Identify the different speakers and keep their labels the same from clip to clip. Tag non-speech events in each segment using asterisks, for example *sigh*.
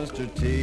Speaker 1: Mr. T.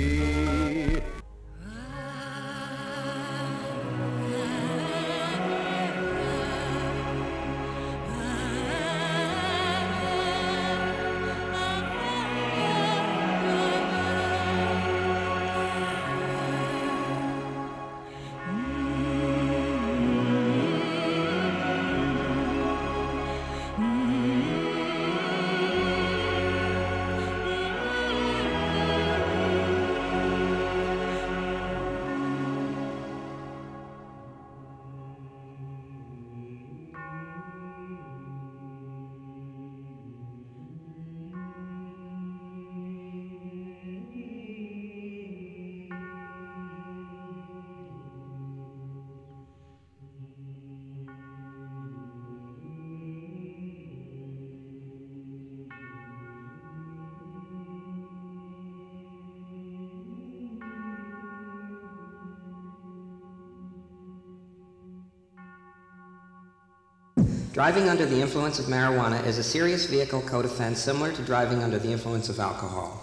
Speaker 2: Driving under the influence of marijuana is a serious vehicle code offense similar to driving under the influence of alcohol.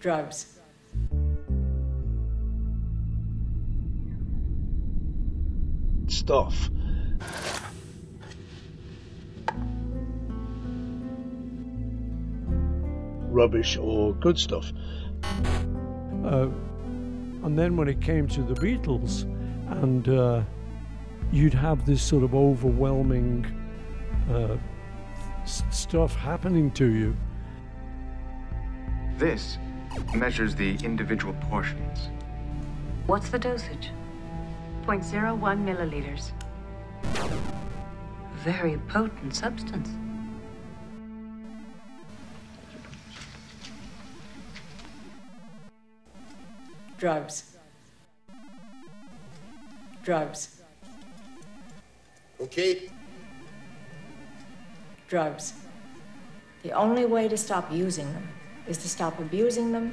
Speaker 3: Drugs.
Speaker 4: Stuff. Rubbish or good stuff.
Speaker 5: Uh, and then when it came to the Beatles, and uh, you'd have this sort of overwhelming uh, s- stuff happening to you.
Speaker 6: This measures the individual portions.
Speaker 7: What's the dosage? 0.01 milliliters. Very potent substance.
Speaker 3: Drugs. Drugs.
Speaker 8: Okay.
Speaker 3: Drugs. The only way to stop using them is to stop abusing them.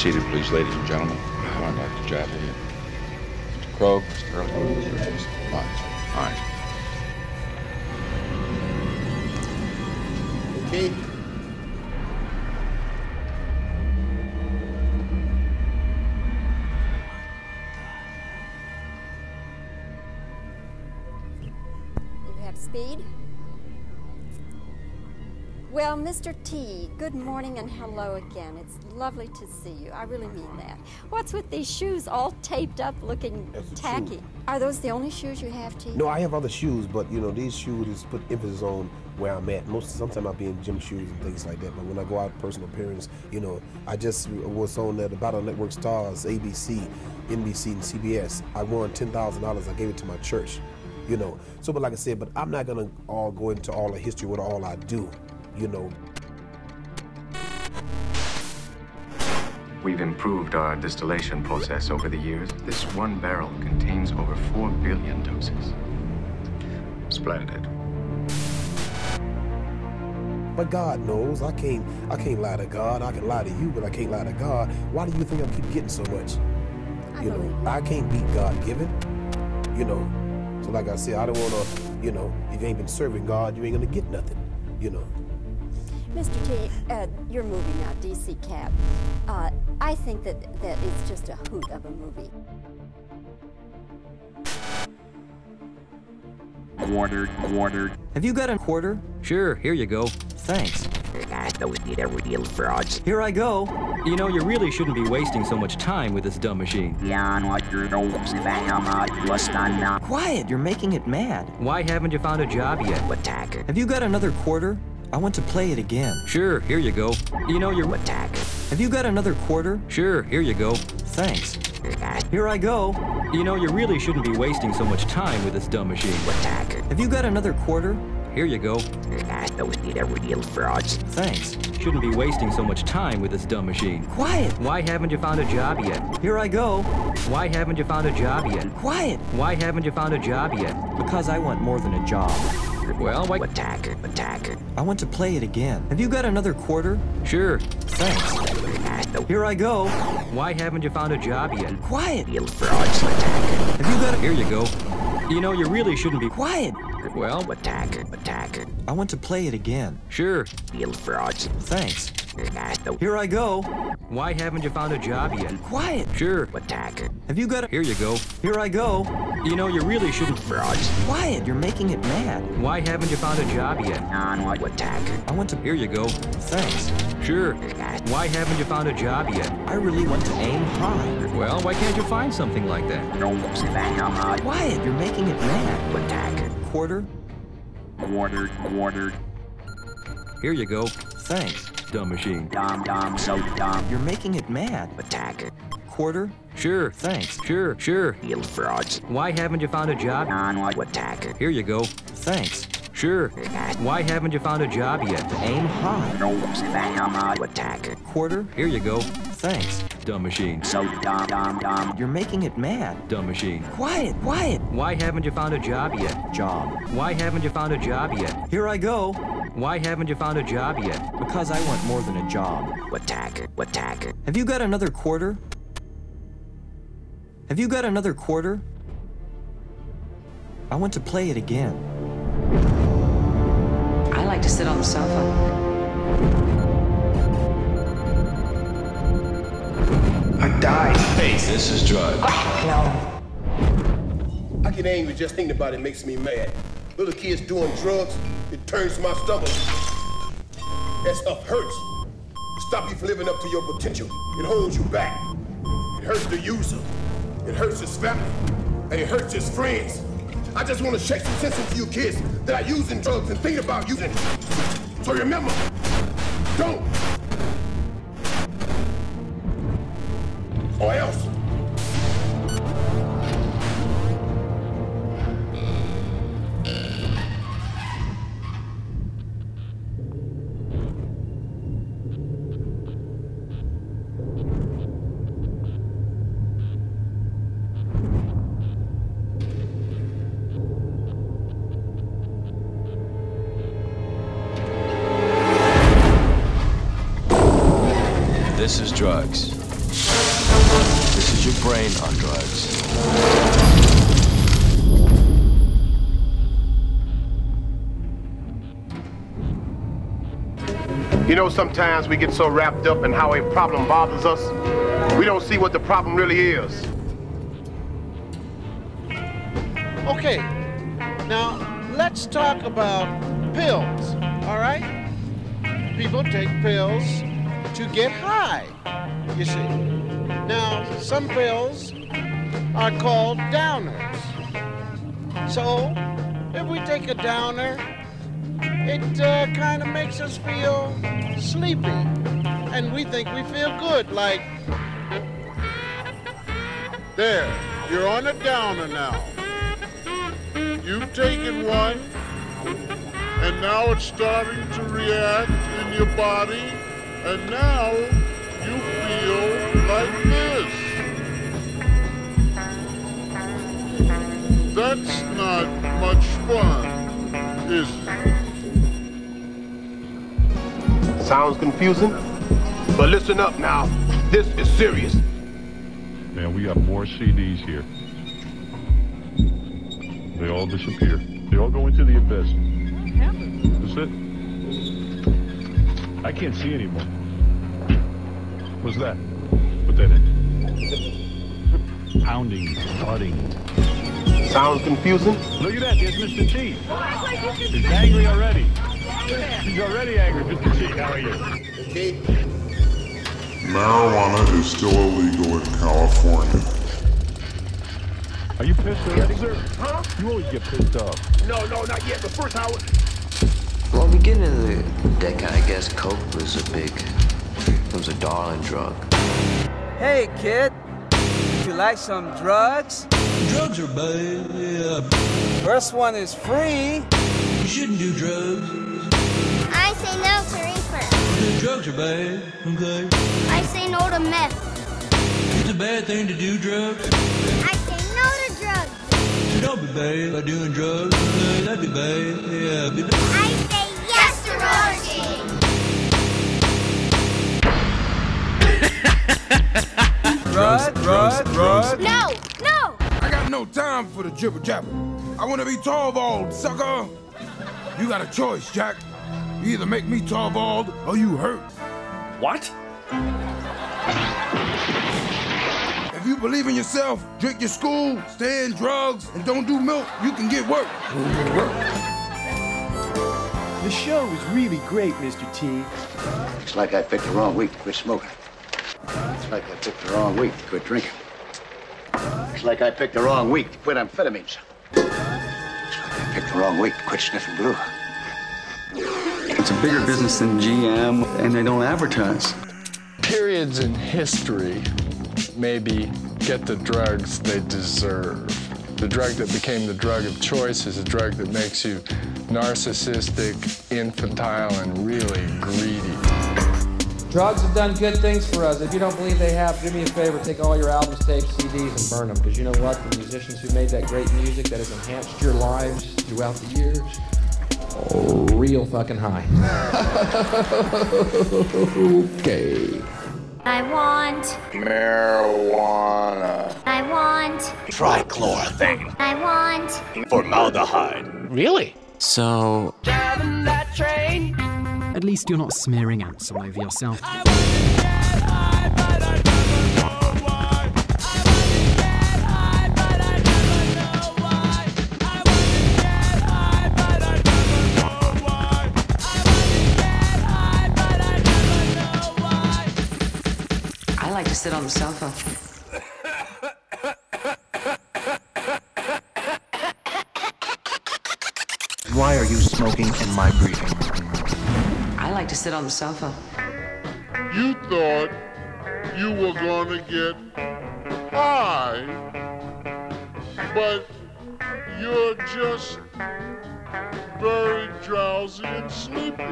Speaker 9: Seated, please, ladies and gentlemen? Like to chat with you. Mr. Krogh, Mr. Earl. Fine. Fine.
Speaker 8: Okay.
Speaker 10: Mr. T, good morning and hello again. It's lovely to see you. I really mean that. What's with these shoes all taped up looking
Speaker 8: That's
Speaker 10: tacky?
Speaker 8: shoe.
Speaker 10: Are those the only shoes you have, T?
Speaker 8: No, I have other shoes, but you know these shoes is put emphasis on where I'm at. Most sometimes I'll be in gym shoes and things like that. But when I go out personal appearance, you know, I just was on the Battle Network Stars, ABC, NBC, and CBS. I won ten thousand dollars. I gave it to my church. You know, so but like I said, but I'm not gonna all go into all the history what all I do. You know,
Speaker 6: We've improved our distillation process over the years. This one barrel contains over 4 billion doses. Splendid.
Speaker 8: But God knows I can't I can't lie to God. I can lie to you, but I can't lie to God. Why do you think I keep getting so much? You know, I can't beat God given. You know. So like I said, I don't wanna, you know, if you ain't been serving God, you ain't gonna get nothing. You know.
Speaker 10: Mr. T, uh, your movie now, DC Cab. Uh, I think that that it's just a hoot of a movie.
Speaker 11: Quarter, quarter. Have you got a quarter? Sure, here you go. Thanks. Those are real frauds. Here I go. You know, you really shouldn't be wasting so much time with this dumb machine. Quiet, you're making it mad. Why haven't you found a job yet? Attack. Have you got another quarter? I want to play it again. Sure, here you go. You know, you're. Attack. Have you got another quarter? Sure, here you go. Thanks. Here I go. You know, you really shouldn't be wasting so much time with this dumb machine. Attack. Have you got another quarter? here you go.
Speaker 12: Those are real frauds.
Speaker 11: Thanks. Shouldn't be wasting so much time with this dumb machine.
Speaker 12: Quiet.
Speaker 11: Why haven't you found a job yet?
Speaker 12: Here I go.
Speaker 11: Why haven't you found a job yet?
Speaker 12: Quiet.
Speaker 11: Why haven't you found a job yet?
Speaker 12: Because I want more than a job.
Speaker 11: Well, why?
Speaker 12: Attack attack. I want to play it again. Have you got another quarter?
Speaker 11: Sure.
Speaker 12: Thanks. Here I go.
Speaker 11: Why haven't you found a job yet?
Speaker 12: Quiet. Real frauds, attack.
Speaker 11: Have you got a... Here you go. You know, you really shouldn't be...
Speaker 12: Quiet.
Speaker 11: Well,
Speaker 12: attack it, attack. I want to play it again.
Speaker 11: Sure.
Speaker 12: Real frauds. Thanks. Here I go.
Speaker 11: Why haven't you found a job yet?
Speaker 12: Be Quiet.
Speaker 11: Sure.
Speaker 12: Attack it. Have you got a...
Speaker 11: Here you go.
Speaker 12: Here I go.
Speaker 11: You know, you really shouldn't...
Speaker 12: Frauds. Quiet. You're making it mad.
Speaker 11: Why haven't you found a job yet?
Speaker 12: Non-what attack. I want to...
Speaker 11: Here you go.
Speaker 12: Thanks.
Speaker 11: Sure. Why haven't you found a job yet?
Speaker 12: I really want to aim high.
Speaker 11: Well, why can't you find something like that? No, I'm right.
Speaker 12: Quiet. You're making it mad. Attack it. Quarter.
Speaker 13: Quarter, quarter.
Speaker 11: Here you go.
Speaker 12: Thanks.
Speaker 11: Dumb machine.
Speaker 13: Dumb, dumb, so dumb.
Speaker 12: You're making it mad. Attack it. Quarter.
Speaker 11: Sure.
Speaker 12: Thanks.
Speaker 11: Sure, sure.
Speaker 12: Real frauds.
Speaker 11: Why haven't you found a job?
Speaker 13: Non-what
Speaker 12: attack.
Speaker 11: Here you go.
Speaker 12: Thanks.
Speaker 11: Sure. Why haven't you found a job yet?
Speaker 12: Aim high.
Speaker 13: No, spam,
Speaker 12: attack it. Quarter.
Speaker 11: Here you go.
Speaker 12: Thanks.
Speaker 11: Dumb machine.
Speaker 13: So dumb, dumb, dumb.
Speaker 12: You're making it mad.
Speaker 11: Dumb machine.
Speaker 12: Quiet, quiet.
Speaker 11: Why haven't you found a job yet?
Speaker 12: Job.
Speaker 11: Why haven't you found a job yet?
Speaker 12: Here I go.
Speaker 11: Why haven't you found a job yet?
Speaker 12: Because I want more than a job. Attack it, attack it. Have you got another quarter? Have you got another quarter? I want to play it again.
Speaker 14: I like to sit on the sofa.
Speaker 3: I died.
Speaker 15: Hey, this is drugs.
Speaker 3: Ah, no.
Speaker 16: I get angry just thinking about it makes me mad. Little kids doing drugs, it turns my stomach. That stuff hurts. It stops you from living up to your potential. It holds you back. It hurts the user. It hurts his family. And it hurts his friends. I just want to shake some sense into you kids that are using drugs and thinking about using it. So remember, don't. Or else.
Speaker 15: This is drugs. This is your brain on drugs.
Speaker 16: You know, sometimes we get so wrapped up in how a problem bothers us, we don't see what the problem really is.
Speaker 17: Okay, now let's talk about pills, all right? People take pills to get high, you see. Now, some pills are called downers. So, if we take a downer, it uh, kind of makes us feel sleepy. And we think we feel good, like,
Speaker 18: There, you're on a downer now. You've taken one, and now it's starting to react in your body, and now you feel like That's not much fun, is it?
Speaker 16: Sounds confusing? But listen up now. This is serious.
Speaker 19: Man, we got more CDs here. They all disappear. They all go into the abyss. What? happened? That's it. I can't see anymore. What's that? Put that in. Pounding, thudding.
Speaker 16: Sounds confusing?
Speaker 19: Look at that, there's Mr. T. He's angry already. He's already angry. Mr. T, how are you?
Speaker 16: Okay.
Speaker 20: Marijuana is still illegal in California.
Speaker 19: Are you pissed already?
Speaker 16: Huh?
Speaker 19: You always get pissed off.
Speaker 16: No, no, not yet. But first, Howard.
Speaker 6: Well, beginning of the decade, I guess coke was a big, it was a darling drug.
Speaker 21: Hey, kid. Would you like some drugs?
Speaker 22: Drugs are bad.
Speaker 21: First one is free.
Speaker 22: You shouldn't do drugs.
Speaker 23: I say no to reefer.
Speaker 22: Drugs are bad, okay?
Speaker 23: I say no to meth.
Speaker 22: It's a bad thing to do drugs.
Speaker 23: I say no to drugs.
Speaker 22: Don't be bad by doing drugs. Okay? That'd be bad. Yeah, be bad.
Speaker 23: I say yes to roller
Speaker 24: Rod, Rod, Rod.
Speaker 23: No, no.
Speaker 24: I got no time for the jibber jabber. I want to be Torvald, sucker. You got a choice, Jack. You either make me Torvald or you hurt.
Speaker 25: What?
Speaker 24: If you believe in yourself, drink your school, stay in drugs, and don't do milk, you can get work.
Speaker 1: The show was really great, Mr. T.
Speaker 6: Looks like I picked the wrong week to quit smoking. Looks like I picked the wrong week to quit drinking. Looks like I picked the wrong week to quit amphetamines. Looks like I picked the wrong week to quit sniffing glue.
Speaker 26: It's a bigger business than GM, and they don't advertise.
Speaker 5: Periods in history maybe get the drugs they deserve. The drug that became the drug of choice is a drug that makes you narcissistic, infantile, and really greedy.
Speaker 27: Drugs have done good things for us. If you don't believe they have, do me a favor, take all your albums, tapes, CDs, and burn them. Because you know what? The musicians who made that great music that has enhanced your lives throughout the years, real fucking high. *laughs* okay.
Speaker 23: I want.
Speaker 25: Marijuana.
Speaker 23: I want.
Speaker 25: Trichloroethane.
Speaker 23: I want.
Speaker 25: Formaldehyde. Really?
Speaker 28: So,
Speaker 25: Driving that train.
Speaker 28: At least you're not smearing ants all over yourself.
Speaker 14: I like to sit on the sofa.
Speaker 29: Why are you smoking in my briefing room?
Speaker 14: To sit on the sofa.
Speaker 18: You thought you were gonna get high, but you're just very drowsy and sleepy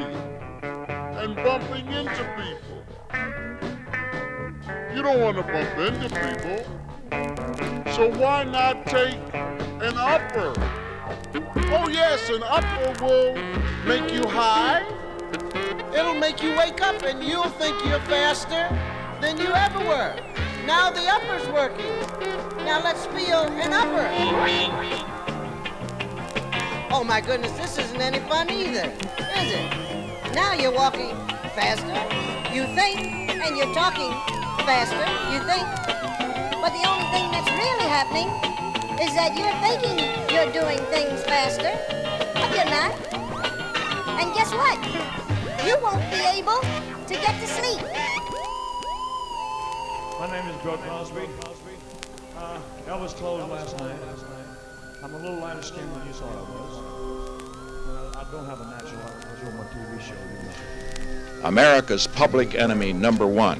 Speaker 18: and bumping into people. You don't want to bump into people, so why not take an upper? Oh yes, an upper will make you high.
Speaker 17: It'll make you wake up and you'll think you're faster than you ever were. Now the upper's working. Now let's feel an upper. Oh my goodness, this isn't any fun either, is it? Now you're walking faster, you think, and you're talking faster, you think. But the only thing that's really happening is that you're thinking you're doing things faster, but you're not. And guess what? You won't be able to get to sleep.
Speaker 30: My name is Bill Crosby. Uh, Elvis closed last night. I'm a little lighter skinned than you thought I was. I don't have a natural light because you're on my TV show.
Speaker 9: America's public enemy number one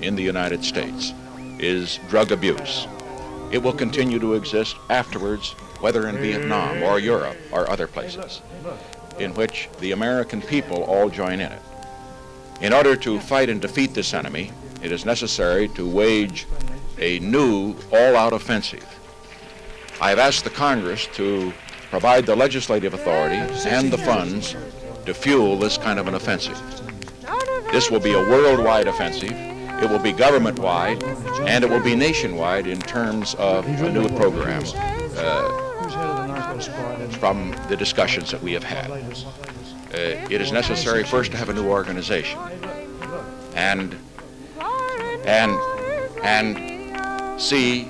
Speaker 9: in the United States is drug abuse. It will continue to exist afterwards, whether in Vietnam or Europe or other places, in which the American people all join in it. In order to fight and defeat this enemy, it is necessary to wage a new all-out offensive. I have asked the Congress to provide the legislative authority and the funds to fuel this kind of an offensive. This will be a worldwide offensive. It will be government-wide, and it will be nationwide in terms of a new program uh, from the discussions that we have had. Uh, it is necessary first to have a new organization, and and and see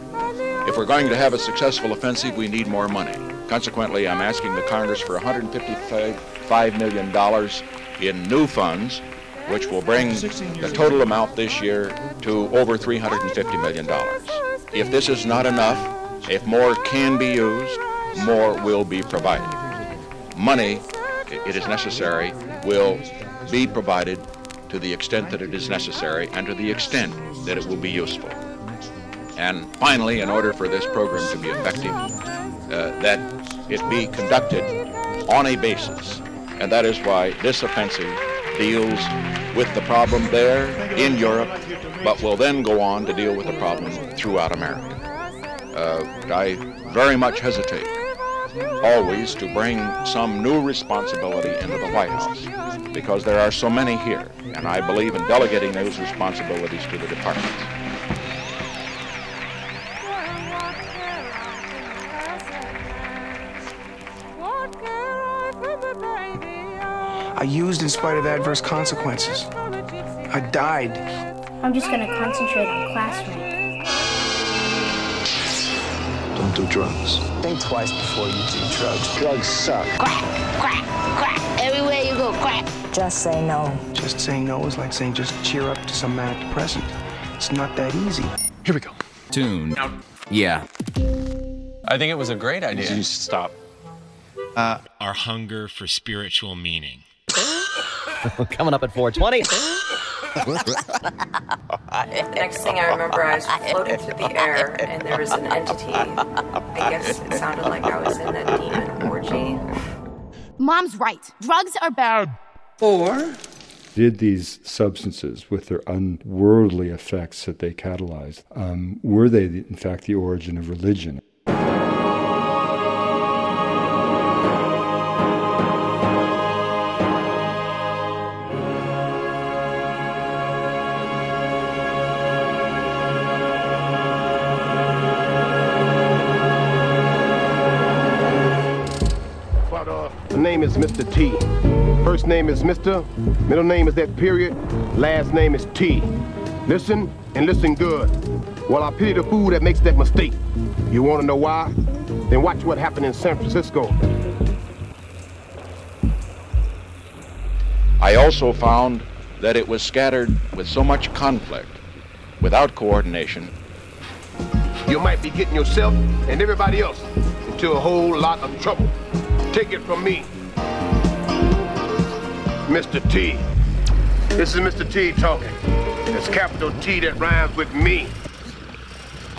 Speaker 9: if we're going to have a successful offensive, we need more money. Consequently, I'm asking the Congress for 155 million dollars in new funds which will bring the total amount this year to over $350 million. If this is not enough, if more can be used, more will be provided. Money, it is necessary, will be provided to the extent that it is necessary and to the extent that it will be useful. And finally, in order for this program to be effective, uh, that it be conducted on a basis. And that is why this offensive deals with the problem there in Europe, but will then go on to deal with the problem throughout America. Uh, I very much hesitate always to bring some new responsibility into the White House because there are so many here, and I believe in delegating those responsibilities to the departments.
Speaker 31: I used in spite of adverse consequences. I died.
Speaker 23: I'm just gonna concentrate on class rank.
Speaker 32: Don't do drugs.
Speaker 31: Think twice before you do drugs. Drugs suck.
Speaker 23: Quack, quack, quack. Everywhere you go, quack.
Speaker 31: Just say no. Just saying no is like saying just cheer up to some manic depressant. It's not that easy.
Speaker 33: Here we go.
Speaker 34: Tune. Out. Yeah.
Speaker 33: I think it was a great idea.
Speaker 34: You should stop.
Speaker 33: Uh,
Speaker 35: Our hunger for spiritual meaning. *laughs*
Speaker 36: Coming up at 420. *laughs*
Speaker 3: Next thing I remember, I was floating through the air, and there was an entity. I guess it sounded like I was in a demon orgy.
Speaker 23: Mom's right. Drugs are bad.
Speaker 3: Or
Speaker 37: Did these substances, with their unworldly effects that they catalyzed, um, were they in fact the origin of religion?
Speaker 16: Name is Mr. T. First name is Mr. Middle name is that period. Last name is T. Listen and listen good. Well, I pity the fool that makes that mistake. You want to know why? Then watch what happened in San Francisco.
Speaker 9: I also found that it was scattered with so much conflict, without coordination.
Speaker 16: You might be getting yourself and everybody else into a whole lot of trouble. Take it from me, Mr. T. This is Mr. T talking. It's capital T that rhymes with me.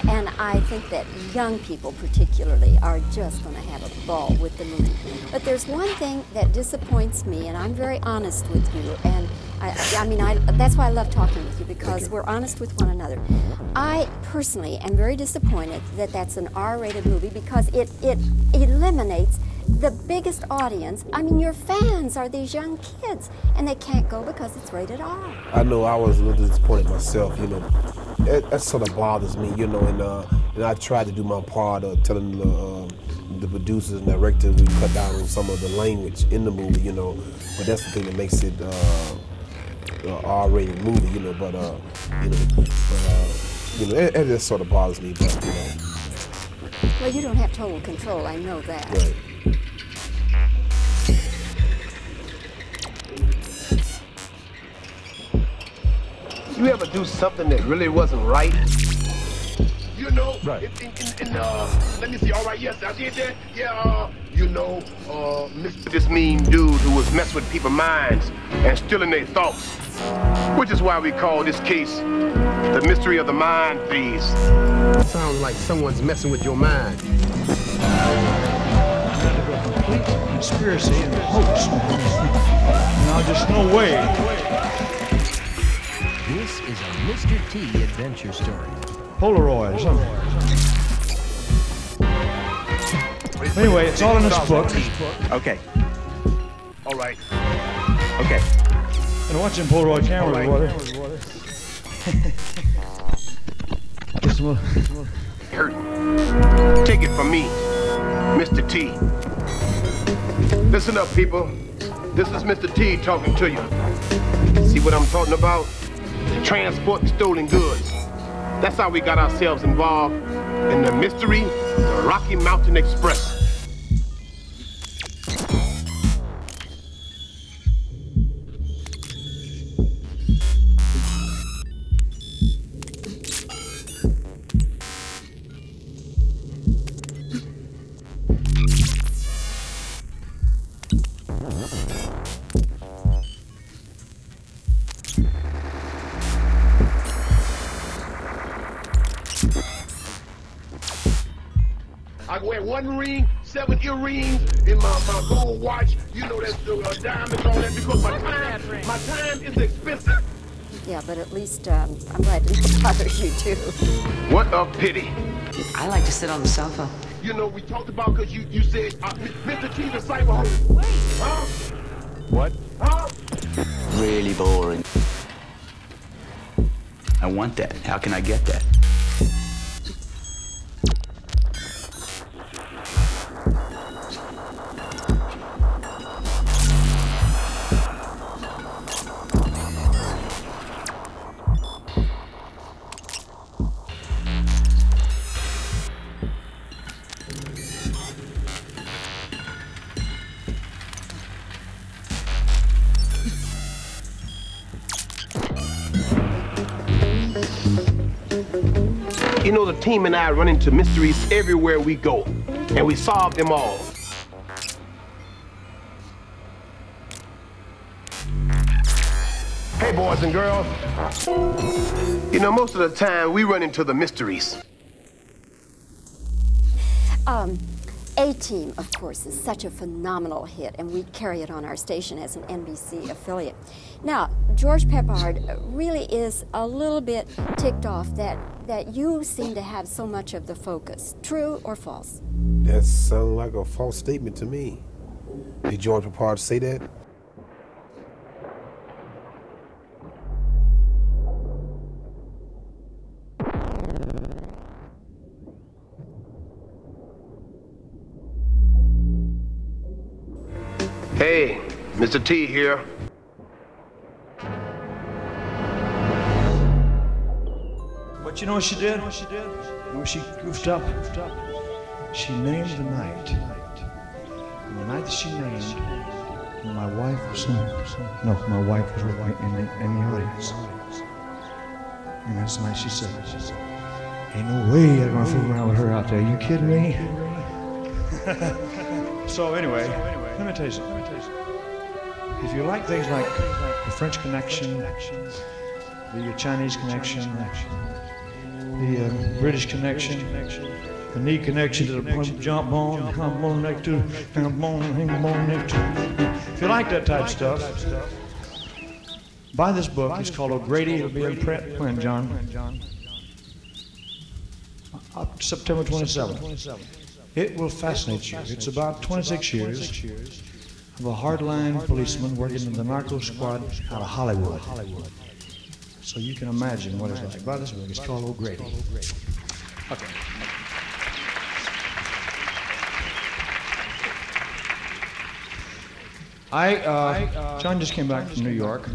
Speaker 10: And I think that young people, particularly, are just going to have a ball with the movie. But there's one thing that disappoints me, and I'm very honest with you. And I, I mean, I, that's why I love talking with you because we're honest with one another. I personally am very disappointed that that's an R-rated movie because it it eliminates the biggest audience. I mean, your fans are these young kids, and they can't go because it's rated R.
Speaker 8: I know I was a little disappointed myself, you know. It, that sort of bothers me, you know, and uh, and I tried to do my part of telling the, uh, the producers and directors we cut down on some of the language in the movie, you know. But that's the thing that makes it uh, a R-rated movie, you know. But uh, you know, but uh, you know, it, it just sort of bothers me, but you know.
Speaker 10: Well, you don't have total control. I know that.
Speaker 8: Right. You ever do something that really wasn't right?
Speaker 18: You know,
Speaker 8: Right.
Speaker 18: in, in, in, in, uh, let me see. All right, yes, I did that. Yeah, uh, you know, uh, Mr.
Speaker 16: This mean dude who was messing with people's minds and stealing their thoughts. Which is why we call this case the mystery of the mind thieves. Sounds like someone's messing with your mind.
Speaker 30: Conspiracy and hoax. Now, there's no way.
Speaker 38: This is a Mr. T adventure story.
Speaker 30: Polaroids. Huh? Anyway, it's all in this book.
Speaker 31: Okay.
Speaker 16: All right.
Speaker 31: Okay.
Speaker 30: And watch them Polaroid cameras,
Speaker 16: All
Speaker 30: water. *laughs* Just a little-
Speaker 16: Hurt. Take it from me, Mr. T. Listen up, people. This is Mr. T talking to you. See what I'm talking about? Transporting stolen goods. That's how we got ourselves involved in the mystery, the Rocky Mountain Express. Earrings, in my, my gold watch. You know that's the uh, diamonds, all that, because my time, my time is expensive.
Speaker 10: Yeah, but at least um, I'm glad it bothers you too.
Speaker 16: What a pity.
Speaker 14: I like to sit on the sofa.
Speaker 16: You know, we talked about because you, you said uh, Mr. T the cyber Wait. Huh?
Speaker 32: What?
Speaker 16: Huh?
Speaker 32: Really boring. I want that. How can I get that?
Speaker 16: Team and I run into mysteries everywhere we go, and we solve them all. Hey, boys and girls. You know, most of the time we run into the mysteries.
Speaker 10: Um, A Team, of course, is such a phenomenal hit, and we carry it on our station as an NBC affiliate. Now, George Peppard really is a little bit ticked off that, that you seem to have so much of the focus. True or false?
Speaker 8: That sounds uh, like a false statement to me. Did George Peppard say that?
Speaker 16: Mr. T here.
Speaker 30: But you know what she did? What She did. You know, she goofed up. She named the night. And the night that she named, my wife was no, my wife was in the, in the audience. And that's the night she said, she said, "Ain't no way I'm gonna fool around with her out there. You kidding me?" *laughs* so anyway, let me tell you something. If you like things like the French Connection, the Chinese Connection, the uh, British Connection, the knee connection to the jump bone, I'm bone neck to, I'm bone, I'm bone neck to. If you like that type of stuff, buy this book. It's called O'Grady. It'll be in print when, John? Up September 27th. It will fascinate you. It's about 26 years of a hardline policeman working in the narco squad out of Hollywood. So you can imagine what it's like. Buy this book. It's called O'Grady. Okay. I, uh, John just came back from New York.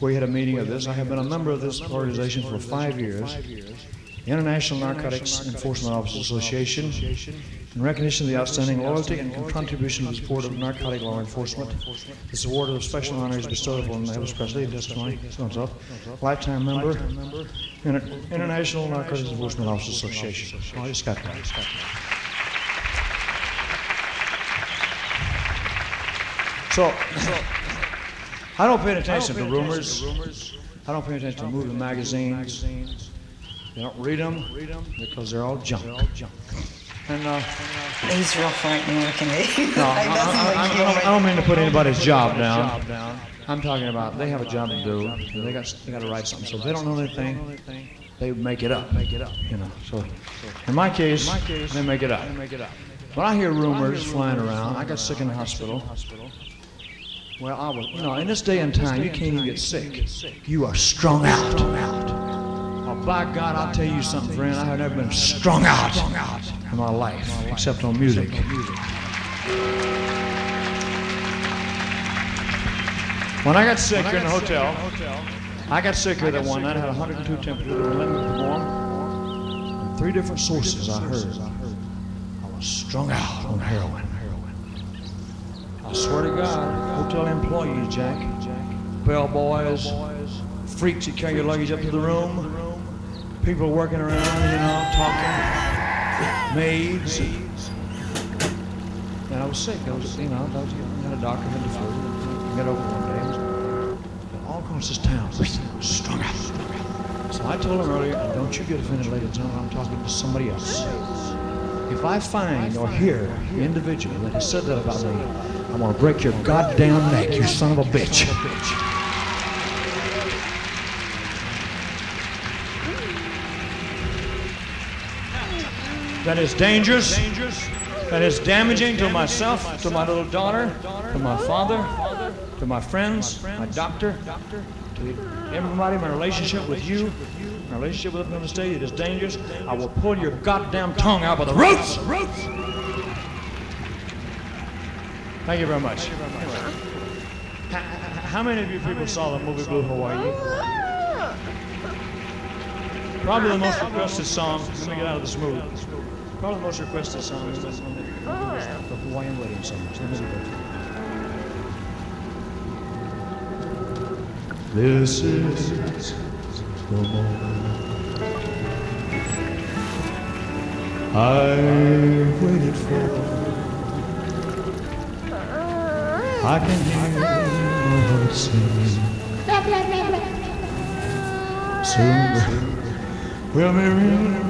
Speaker 30: We had a meeting of this. I have been a member of this organization for five years. The International Narcotics Enforcement Officers Association, in recognition of the outstanding loyalty and contribution to the support of narcotic law enforcement. This award of special honor is bestowed upon Elvis Presley, testimony, so. Lifetime member, International Narcotics Enforcement Officers Association. So, I don't pay attention to rumors. I don't pay attention to movie magazines. They don't read them because they're all junk. And uh,
Speaker 39: He's real frightening looking.
Speaker 30: no, *laughs* I, I- I- I don't, mean to put anybody's job down. I'm talking about they have a job to do. and They got they got to write something. So if they don't know anything, they make it up. Make it up. You know. So in my case, they make it up. When I hear rumors flying around, I got sick in the hospital. Well, I was, you know, in this day and time, you can't even get sick. You are strung out. Oh, by God, I'll tell you something, friend. I have never been strung out in my life, except on music. When I got sick in the hotel, I got sick here that one night. I had 102 temperature. They were letting me perform. From three different sources I heard. I was strung out on heroin. I swear to God, hotel employees, Jack, bellboys, freaks that carry your luggage up to the room, people working around, you know, talking, maids. And I was sick. I was, you know, I was, had a doctor had the flu. I got over one day. All across this town, strung out. So I told him earlier, don't you get offended, ladies and gentlemen, I'm talking to somebody else. If I find or hear the individual that has said that about me, I'm gonna break your goddamn neck, you son of a bitch. That is dangerous. That is damaging to myself, to my little daughter, to my father, to my friends, my doctor, to everybody, my relationship with you, my relationship with the state. It is dangerous. I will pull your goddamn tongue out by the roots. Roots. Thank you very much. How many of you people saw the movie Blue Hawaii? Probably the most requested song. Let me get out of this mood. Probably the most requested song is the, the Hawaiian wedding song. So let me get. This is the moment I've waited for. I can hear my heart sing. Soon we'll be ringing.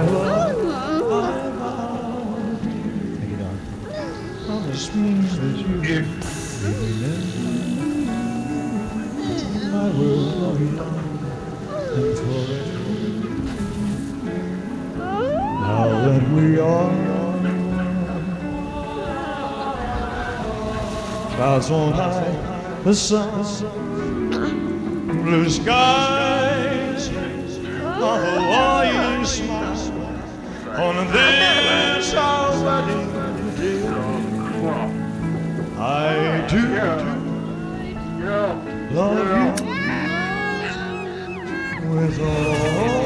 Speaker 30: clouds on high, the sun, blue skies, a Hawaiian smile on this our wedding day. I do love you with all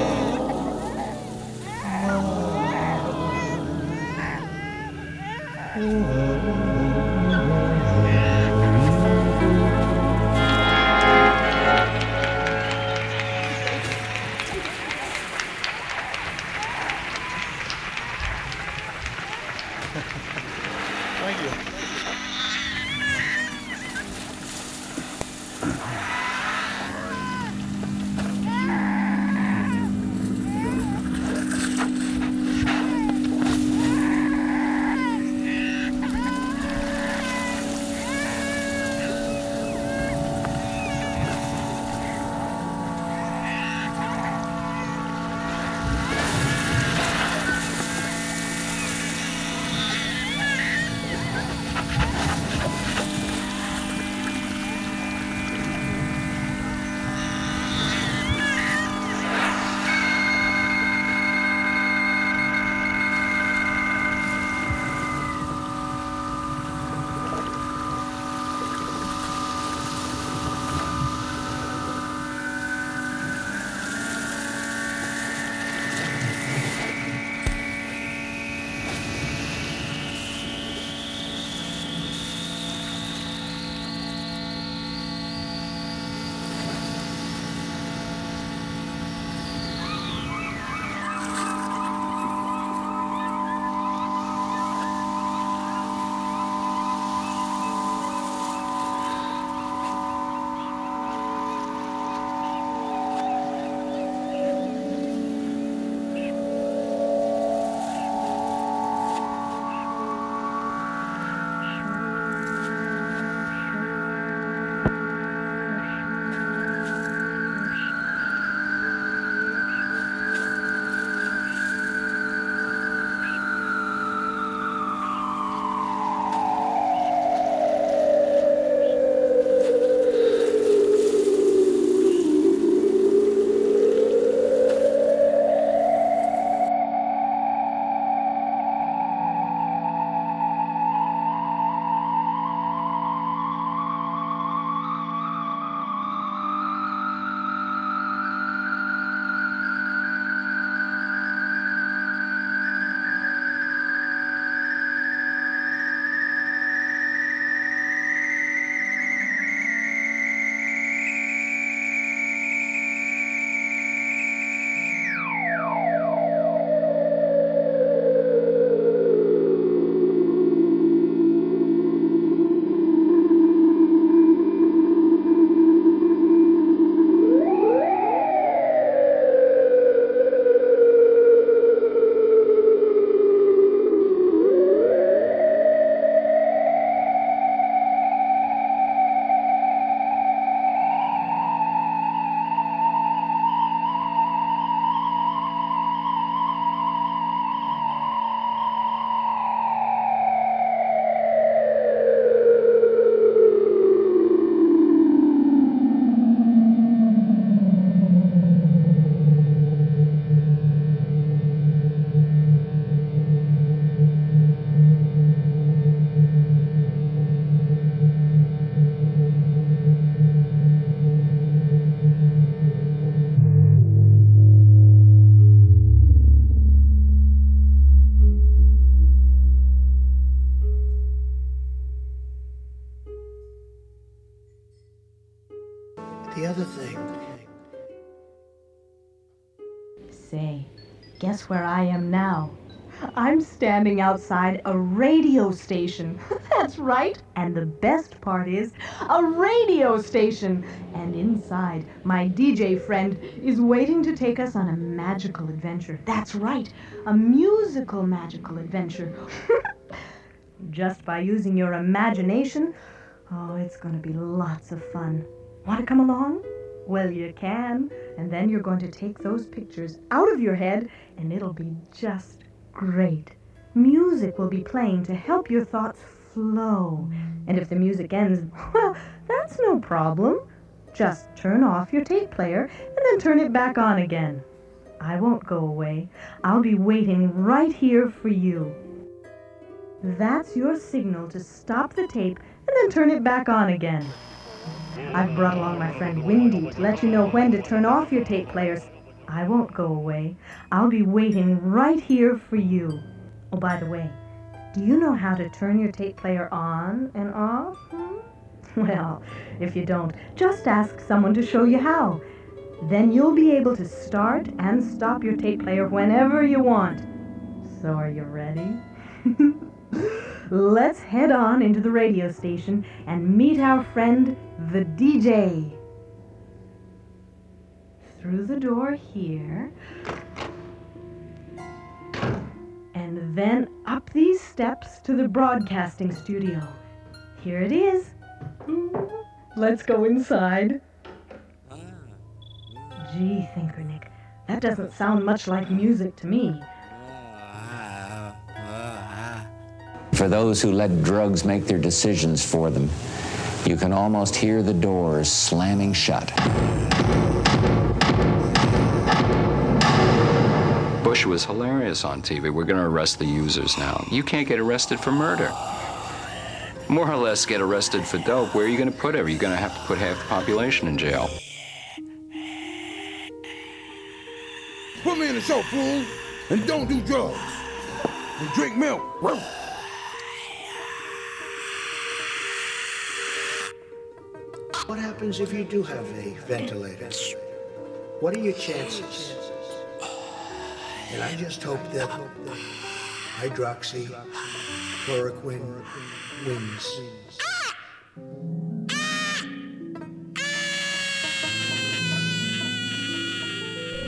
Speaker 40: guess where I am now? I'm standing outside a radio station. *laughs* That's right. And the best part is, a radio station. And inside, my DJ friend is waiting to take us on a magical adventure. That's right, a musical magical adventure. *laughs* Just by using your imagination, oh, it's going to be lots of fun. Want to come along? Well, you can. And then you're going to take those pictures out of your head, and it'll be just great. Music will be playing to help your thoughts flow. And if the music ends, *laughs* well, that's no problem. Just turn off your tape player and then turn it back on again. I won't go away. I'll be waiting right here for you. That's your signal to stop the tape and then turn it back on again. I've brought along my friend Windy to let you know when to turn off your tape players. I won't go away. I'll be waiting right here for you. Oh, by the way, do you know how to turn your tape player on and off? Hmm? Well, if you don't, just ask someone to show you how. Then you'll be able to start and stop your tape player whenever you want. So, are you ready? *laughs* Let's head on into the radio station and meet our friend, the DJ. Through the door here. And then up these steps to the broadcasting studio. Here it is. Let's go inside. Gee, Thinkernick, that doesn't sound much like music to me.
Speaker 34: For those who let drugs make their decisions for them, you can almost hear the doors slamming shut.
Speaker 41: Bush was hilarious on TV. We're going to arrest the users now. You can't get arrested for murder. More or less get arrested for dope. Where are you going to put every? You're going to have to put half the population in jail.
Speaker 42: Put me in the show, fool, and don't do drugs. And drink milk.
Speaker 43: What happens if you do have a ventilator? What are your chances? And I just hope that hydroxychloroquine wins.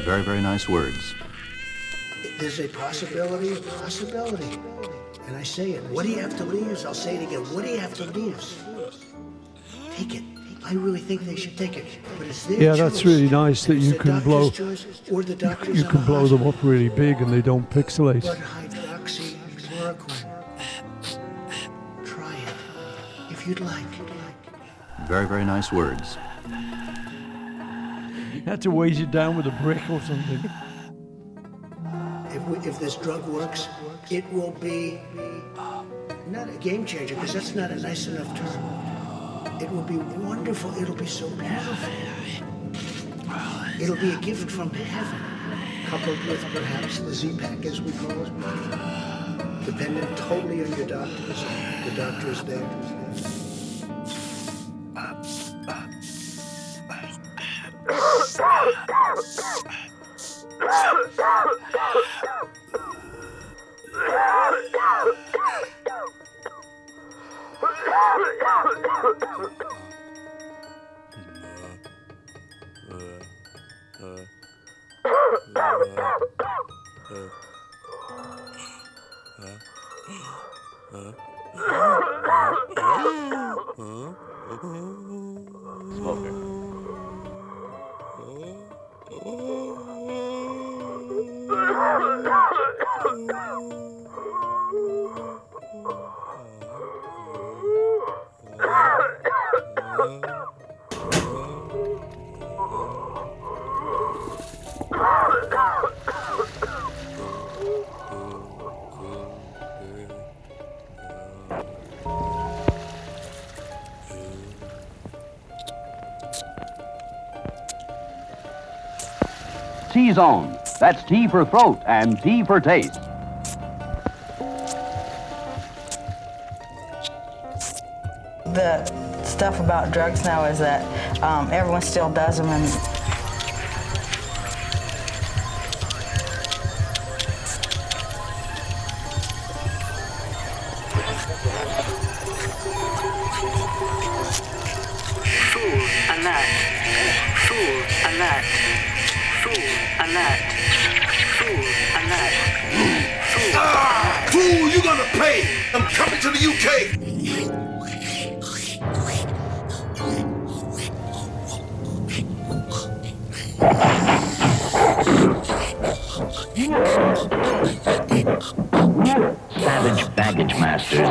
Speaker 41: Very, very nice words.
Speaker 43: There's a possibility, a possibility. And I say it. What do you have to lose? I'll say it again. What do you have to lose? Take it. I really think they should take it. But it's their
Speaker 5: Yeah, that's
Speaker 43: choice.
Speaker 5: really nice that you can blow
Speaker 43: or the
Speaker 5: you,
Speaker 43: doctor's
Speaker 5: you can blow them up really big and they don't pixelate.
Speaker 43: But hydroxy. Try it. If you'd like.
Speaker 41: Very, very nice words.
Speaker 5: You had to weight it down with a brick or something.
Speaker 43: If, we, if this drug works, it will be not a game changer, because that's not a nice enough term. It will be wonderful. It'll be so beautiful. It'll be a gift from heaven, coupled with perhaps the Z-Pak, as we call it. Dependent totally on your doctors. The doctors there.
Speaker 1: That's T for throat and T for taste.
Speaker 39: The stuff about drugs now is that um, everyone still does them, and
Speaker 44: alert. Fool alert. Fool
Speaker 42: Ah, fool, you're gonna pay. I'm coming to the UK.
Speaker 1: Savage Baggage Masters.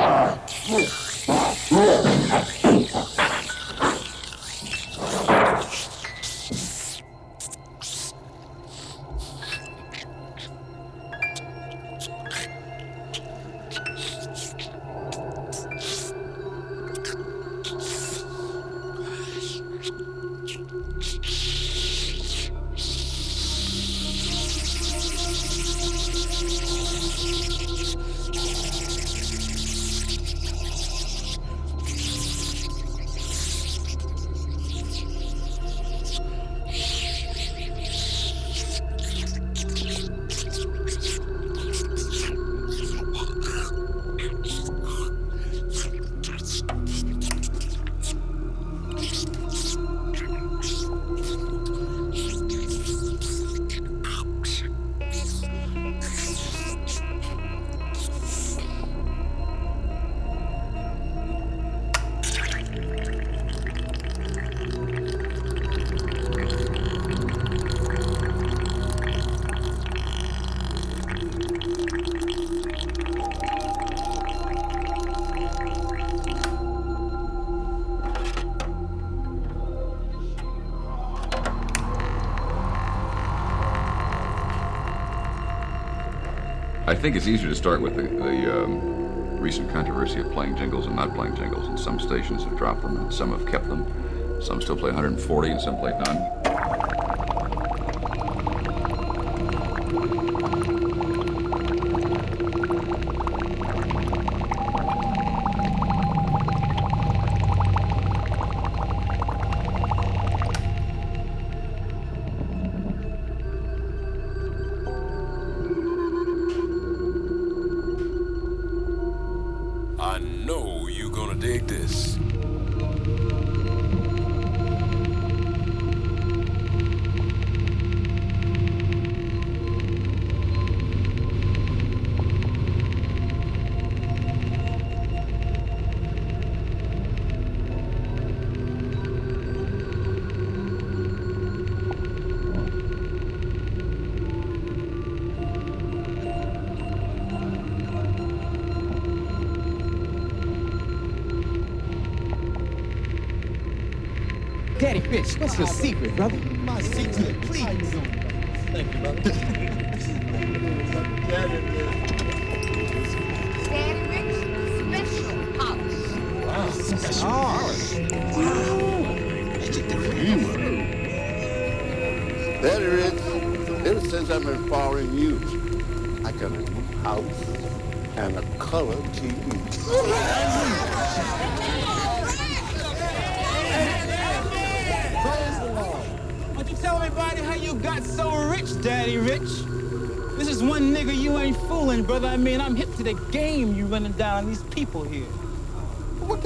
Speaker 45: Think it's easier to start with the, the um, recent controversy of playing jingles and not playing jingles. And some stations have dropped them, and some have kept them. Some still play 140, and some play none.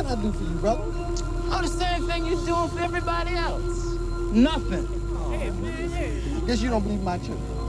Speaker 46: Can I do for you, brother? Oh, the same thing you're doing for everybody else. Nothing. Guess you don't believe my truth.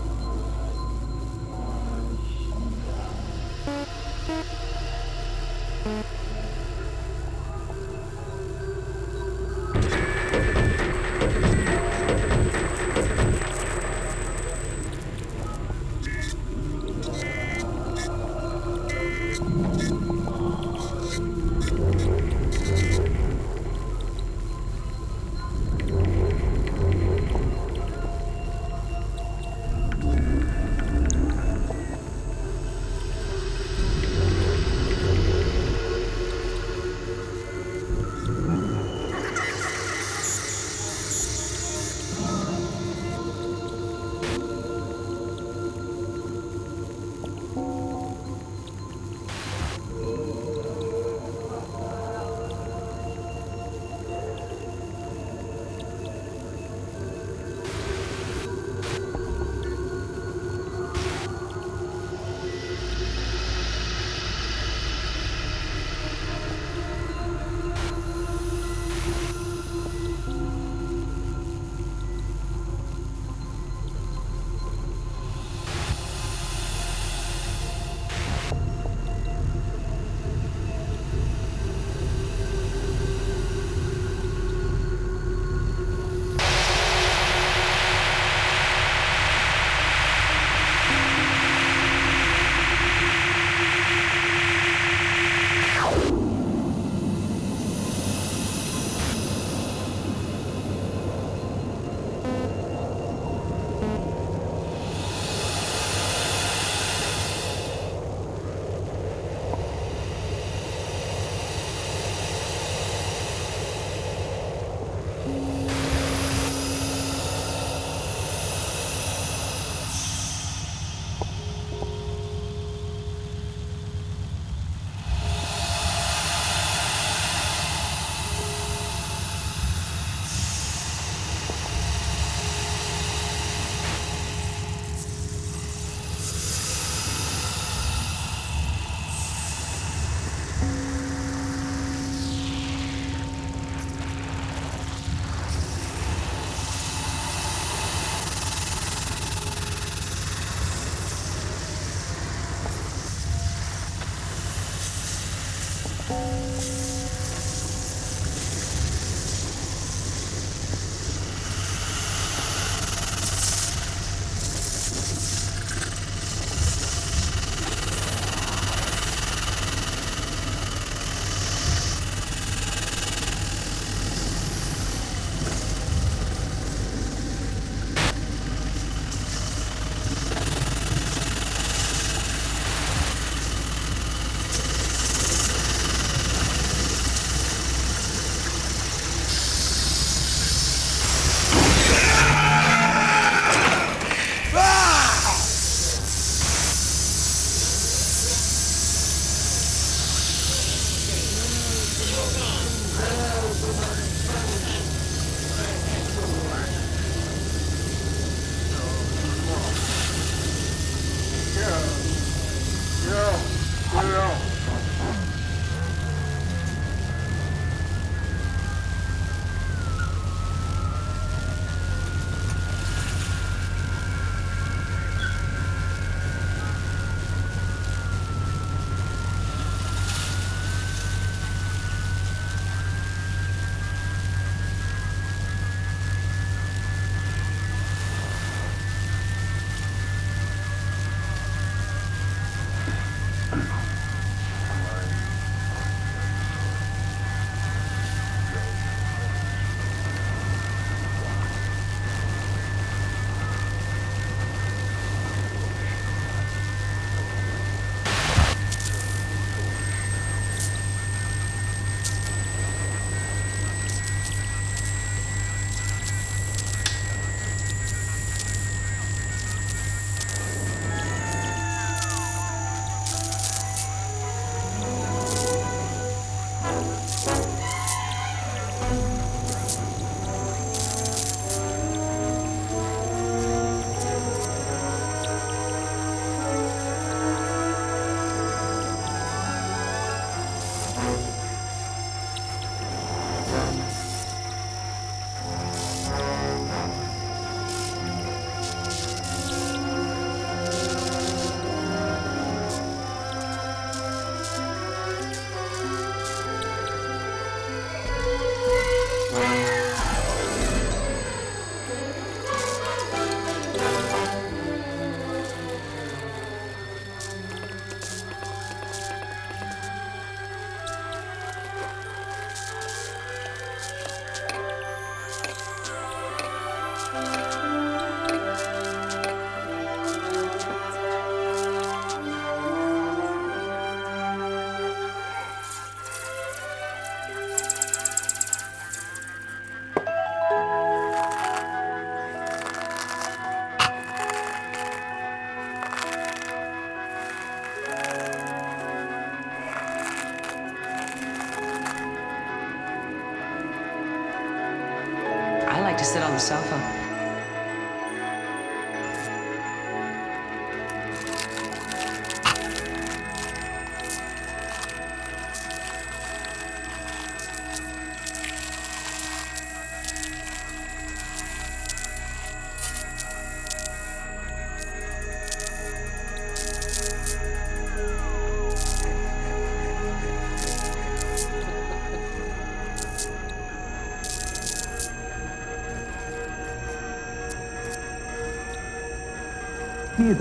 Speaker 14: Like to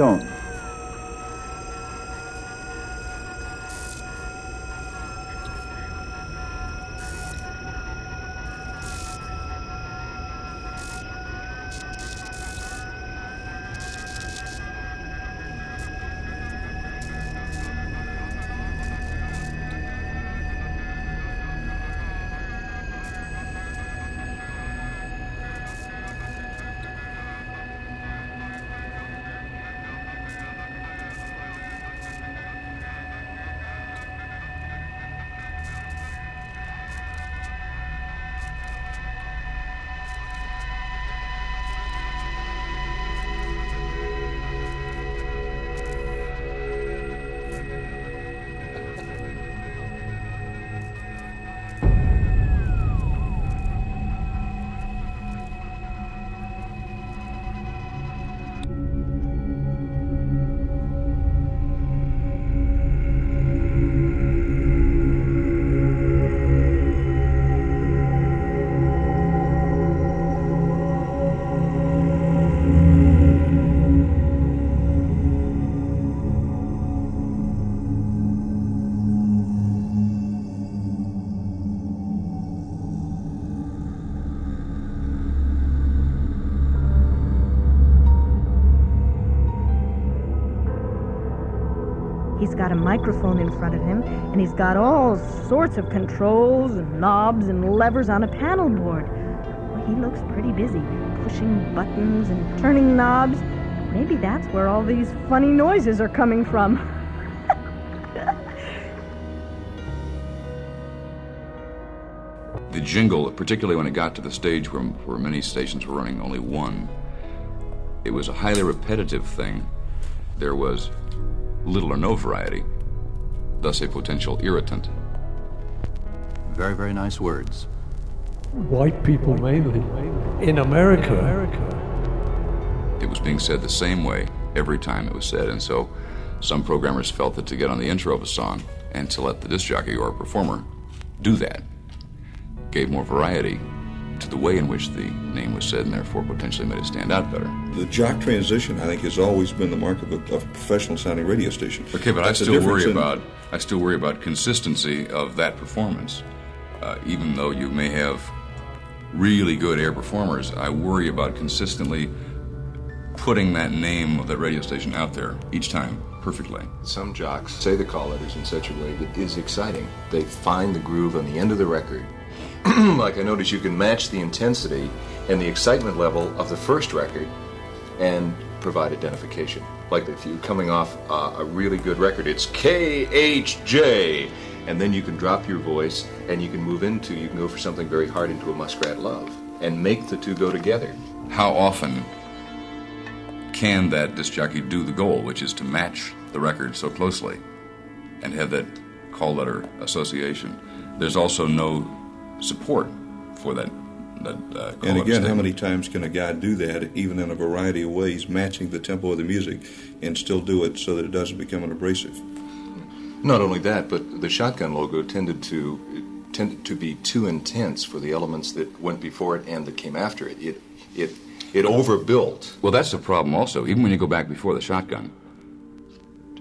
Speaker 1: don't.
Speaker 40: Got a microphone in front of him, and he's got all sorts of controls and knobs and levers on a panel board. Well, he looks pretty busy, pushing buttons and turning knobs. Maybe that's where all these funny noises are coming from. *laughs*
Speaker 45: The jingle, particularly when it got to the stage where, where many stations were running only one, it was a highly repetitive thing. There was little or no variety, thus a potential irritant.
Speaker 47: Very, very nice words.
Speaker 5: White people mainly. In America.
Speaker 45: It was being said the same way every time it was said, and so some programmers felt that to get on the intro of a song and to let the disc jockey or performer do that gave more variety to the way in which the name was said and therefore potentially made it stand out better.
Speaker 20: The jock transition, I think, has always been the mark of a, of a professional sounding radio station.
Speaker 45: Okay, but
Speaker 20: That's
Speaker 45: I still worry
Speaker 20: in-
Speaker 45: about I still worry about consistency of that performance. Uh, even though you may have really good air performers, I worry about consistently putting that name of that radio station out there each time perfectly.
Speaker 15: Some jocks say the call letters in such a way that is exciting. They find the groove on the end of the record. *clears throat* like I noticed, you can match the intensity and the excitement level of the first record and provide identification. Like if you're coming off uh, a really good record, it's KHJ, and then you can drop your voice and you can move into, you can go for something very hard into a Muskrat Love and make the two go together.
Speaker 45: How often can that disc jockey do the goal, which is to match the record so closely and have that call letter association? There's also no support for that. that uh, call
Speaker 20: And again, how many times can a guy do that, even in a variety of ways, matching the tempo of the music, and still do it so that it doesn't become an abrasive?
Speaker 15: Not only that, but the shotgun logo tended to tended to be too intense for the elements that went before it and that came after it. It it it overbuilt.
Speaker 45: Well, that's the problem also. Even when you go back before the shotgun,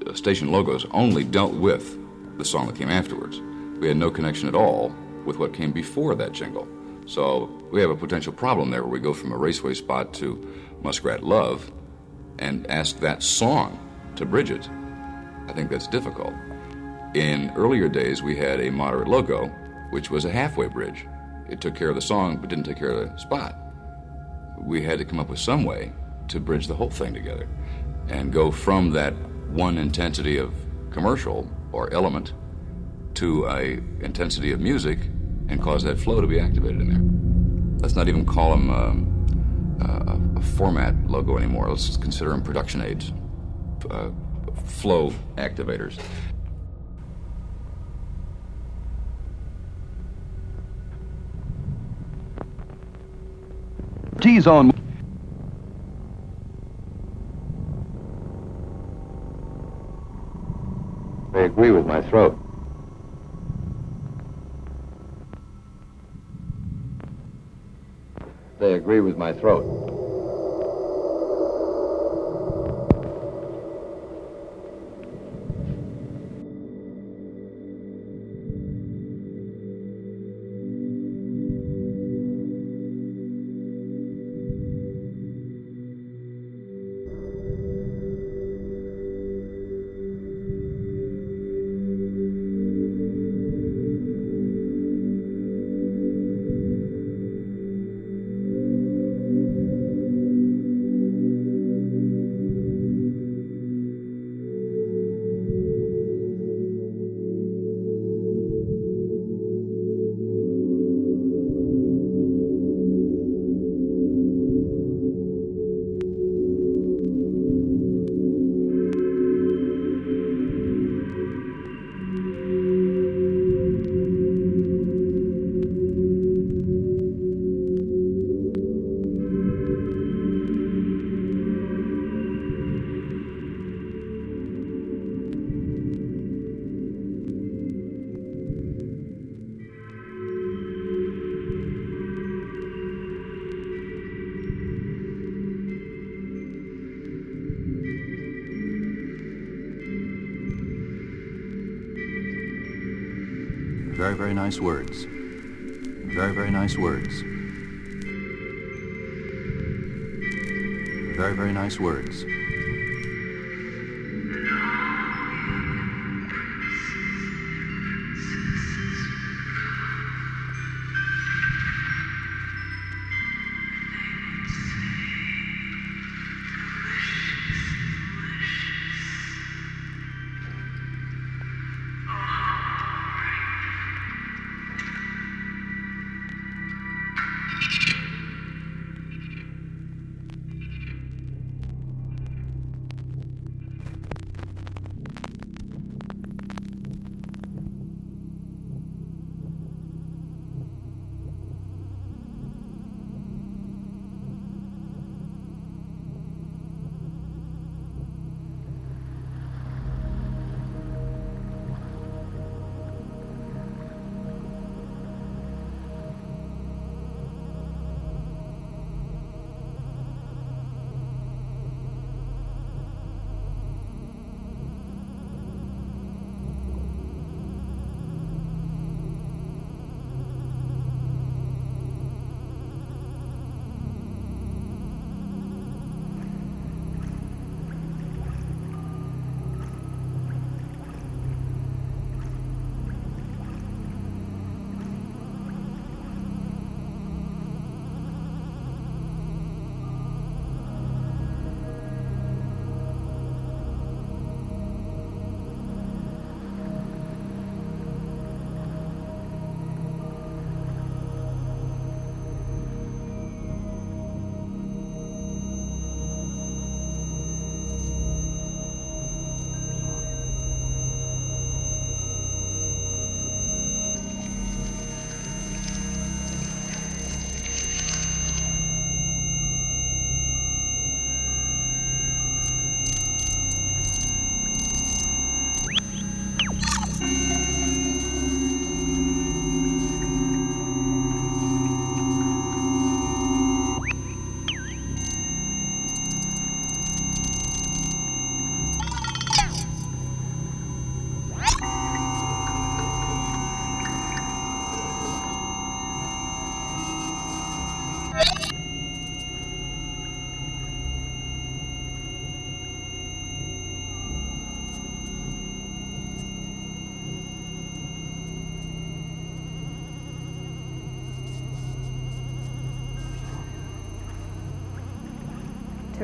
Speaker 45: uh, station logos only dealt with the song that came afterwards. We had no connection at all with what came before that jingle. So we have a potential problem there where we go from a raceway spot to Muskrat Love and ask that song to bridge it. I think that's difficult. In earlier days, we had a moderate logo, which was a halfway bridge. It took care of the song, but didn't take care of the spot. We had to come up with some way to bridge the whole thing together and go from that one intensity of commercial or element to a intensity of music and cause that flow to be activated in there. Let's not even call them um, uh, a format logo anymore. Let's just consider them production aids, uh, flow activators.
Speaker 1: T-Zone.
Speaker 15: I agree with my throat. Agree with my throat.
Speaker 47: Very, very nice words. Very, very nice words. Very, very nice words.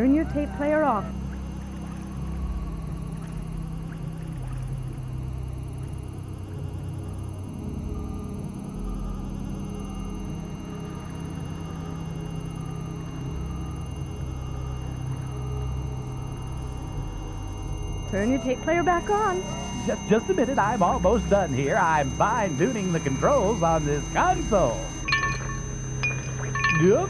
Speaker 40: Turn your tape player off. Turn your tape player back on.
Speaker 25: Just, just a minute, I'm almost done here. I'm fine tuning the controls on this console. Yep,